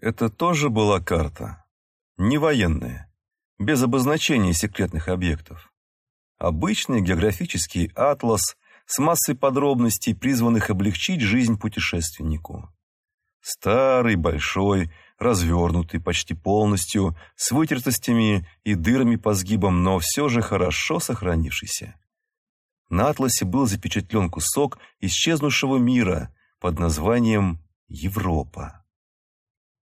Это тоже была карта. Не военная, без обозначения секретных объектов. Обычный географический атлас с массой подробностей, призванных облегчить жизнь путешественнику. Старый, большой, развернутый почти полностью, с вытертостями и дырами по сгибам, но все же хорошо сохранившийся. На атласе был запечатлен кусок исчезнувшего мира под названием Европа.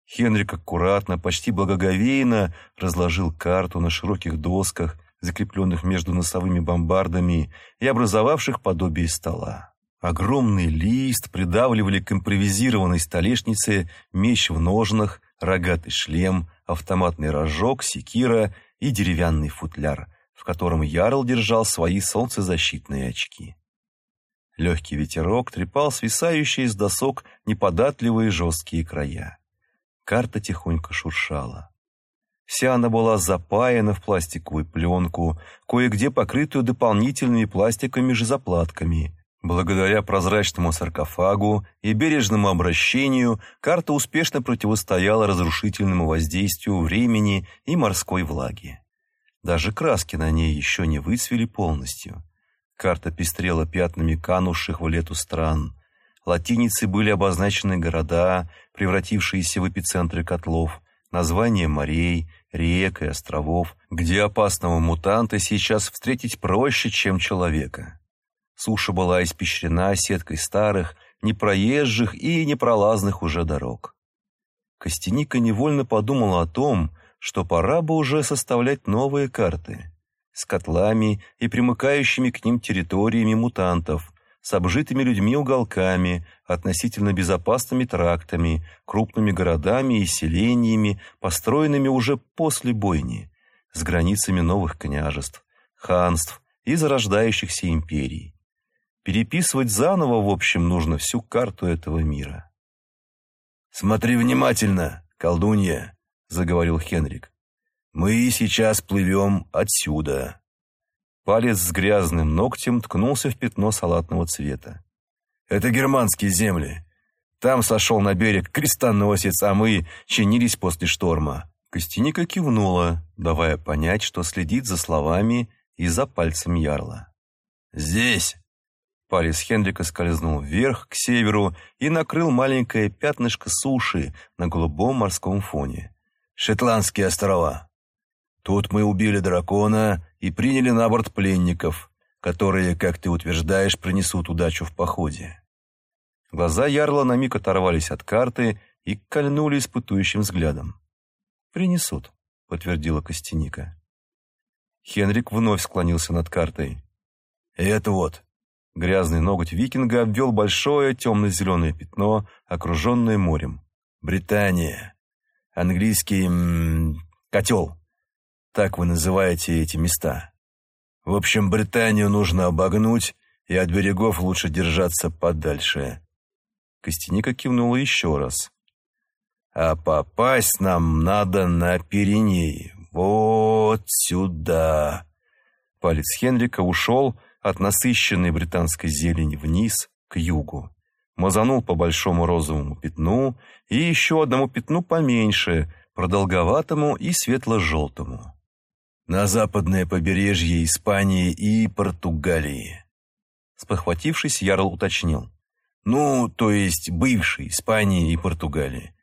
Хенрик аккуратно, почти благоговейно разложил карту на широких досках, закрепленных между носовыми бомбардами и образовавших подобие стола. Огромный лист придавливали к импровизированной столешнице меч в ножнах, рогатый шлем, автоматный рожок, секира и деревянный футляр, в котором Ярл держал свои солнцезащитные очки. Легкий ветерок трепал свисающие из досок неподатливые жесткие края. Карта тихонько шуршала. Вся она была запаяна в пластиковую пленку, кое-где покрытую дополнительными пластиковыми же заплатками. Благодаря прозрачному саркофагу и бережному обращению карта успешно противостояла разрушительному воздействию времени и морской влаги. Даже краски на ней еще не выцвели полностью. Карта пестрела пятнами канувших в лету стран. Латиницей были обозначены города, превратившиеся в эпицентры котлов, названия морей, рек и островов, где опасного мутанта сейчас встретить проще, чем человека. Суша была испещрена сеткой старых, непроезжих и непролазных уже дорог. Костяника невольно подумала о том, что пора бы уже составлять новые карты с котлами и примыкающими к ним территориями мутантов, с обжитыми людьми уголками, относительно безопасными трактами, крупными городами и селениями, построенными уже после бойни, с границами новых княжеств, ханств и зарождающихся империй. Переписывать заново, в общем, нужно всю карту этого мира. «Смотри внимательно, колдунья», — заговорил Хенрик. «Мы сейчас плывем отсюда». Палец с грязным ногтем ткнулся в пятно салатного цвета. «Это германские земли. Там сошел на берег крестоносец, а мы чинились после шторма». Костяника кивнула, давая понять, что следит за словами и за пальцем ярла. «Здесь!» Палец Хендрика скользнул вверх, к северу, и накрыл маленькое пятнышко суши на голубом морском фоне. «Шотландские острова!» Тут мы убили дракона и приняли на борт пленников, которые, как ты утверждаешь, принесут удачу в походе». Глаза Ярла на миг оторвались от карты и кольнули испытующим взглядом. «Принесут», — подтвердила Костяника. Хенрик вновь склонился над картой. «Это вот». Грязный ноготь викинга обвел большое темно-зеленое пятно, окруженное морем. «Британия. Английский... М -м, котел. Так вы называете эти места. В общем, Британию нужно обогнуть, и от берегов лучше держаться подальше». Костяника кивнула еще раз. «А попасть нам надо на Пиренеи. Вот сюда». Палец Хенрика ушел от насыщенной британской зелени вниз, к югу. Мазанул по большому розовому пятну и еще одному пятну поменьше, продолговатому и светло-желтому на западное побережье Испании и Португалии. Спохватившись, Ярл уточнил. Ну, то есть бывшей Испании и Португалии.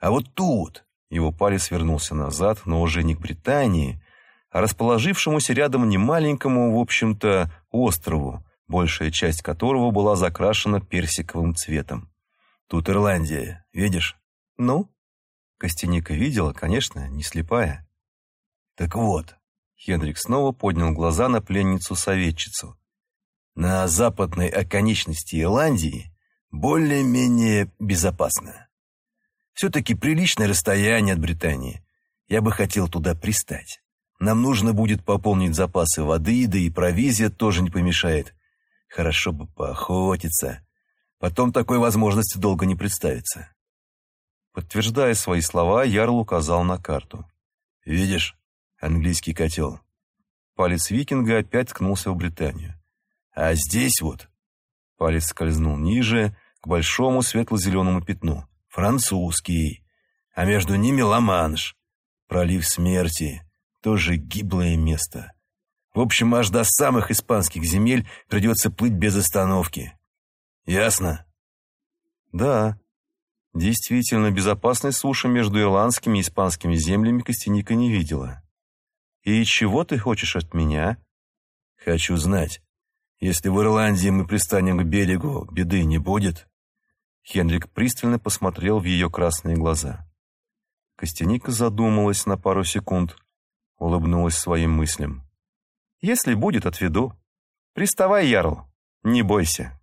А вот тут... Его палец вернулся назад, но уже не к Британии, а расположившемуся рядом немаленькому, в общем-то, острову, большая часть которого была закрашена персиковым цветом. Тут Ирландия, видишь? Ну? Костяника видела, конечно, не слепая. Так вот, Хенрик снова поднял глаза на пленницу-советчицу. «На западной оконечности Ирландии более-менее безопасно. Все-таки приличное расстояние от Британии. Я бы хотел туда пристать. Нам нужно будет пополнить запасы воды, да и провизия тоже не помешает. Хорошо бы поохотиться. Потом такой возможности долго не представится». Подтверждая свои слова, Ярл указал на карту. «Видишь, английский котел. Палец викинга опять ткнулся в Британию. А здесь вот... Палец скользнул ниже, к большому светло-зеленому пятну. Французский. а между ними Ла-Манш, пролив смерти, тоже гиблое место. В общем, аж до самых испанских земель придется плыть без остановки. Ясно? Да, действительно, безопасной суши между ирландскими и испанскими землями Костяника не видела. И чего ты хочешь от меня? Хочу знать, если в Ирландии мы пристанем к берегу, беды не будет? Хенрик пристально посмотрел в ее красные глаза. Костяника задумалась на пару секунд, улыбнулась своим мыслям. «Если будет, отведу. Приставай, Ярл, не бойся».